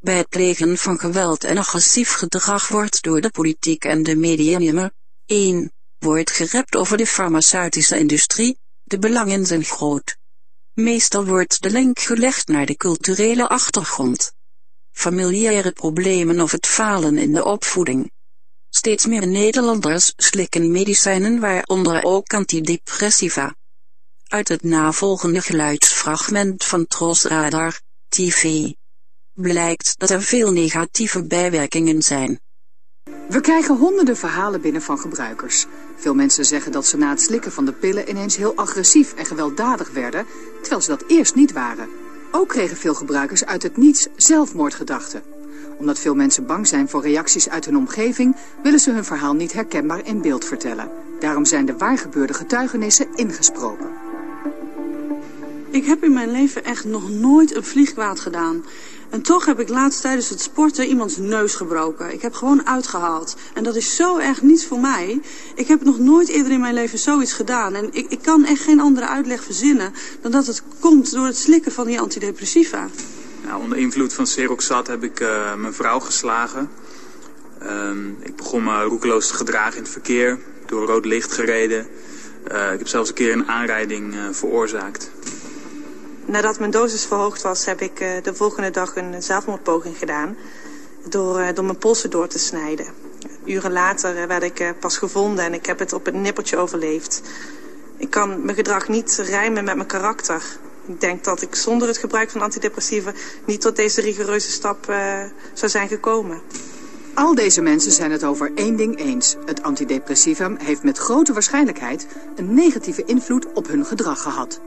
bij het plegen van geweld en agressief gedrag wordt door de politiek en de media 1. Wordt gerept over de farmaceutische industrie, de belangen zijn groot. Meestal wordt de link gelegd naar de culturele achtergrond. Familiaire problemen of het falen in de opvoeding. Steeds meer Nederlanders slikken medicijnen waaronder ook antidepressiva. Uit het navolgende geluidsfragment van Tros Radar, TV, blijkt dat er veel negatieve bijwerkingen zijn. We krijgen honderden verhalen binnen van gebruikers. Veel mensen zeggen dat ze na het slikken van de pillen ineens heel agressief en gewelddadig werden, terwijl ze dat eerst niet waren. Ook kregen veel gebruikers uit het niets zelfmoordgedachten. Omdat veel mensen bang zijn voor reacties uit hun omgeving, willen ze hun verhaal niet herkenbaar in beeld vertellen. Daarom zijn de waargebeurde getuigenissen ingesproken. Ik heb in mijn leven echt nog nooit een vliegkwaad gedaan. En toch heb ik laatst tijdens het sporten iemands neus gebroken. Ik heb gewoon uitgehaald. En dat is zo erg niets voor mij. Ik heb nog nooit eerder in mijn leven zoiets gedaan. En ik, ik kan echt geen andere uitleg verzinnen dan dat het komt door het slikken van die antidepressiva. Nou, onder invloed van Seroxat heb ik uh, mijn vrouw geslagen. Uh, ik begon me roekeloos te gedragen in het verkeer, door rood licht gereden. Uh, ik heb zelfs een keer een aanrijding uh, veroorzaakt. Nadat mijn dosis verhoogd was, heb ik uh, de volgende dag een zelfmoordpoging gedaan. Door, uh, door mijn polsen door te snijden. Uren later uh, werd ik pas gevonden en ik heb het op het nippertje overleefd. Ik kan mijn gedrag niet rijmen met mijn karakter. Ik denk dat ik zonder het gebruik van antidepressiva niet tot deze rigoureuze stap zou zijn gekomen. Al deze mensen zijn het over één ding eens. Het antidepressivum heeft met grote waarschijnlijkheid een negatieve invloed op hun gedrag gehad.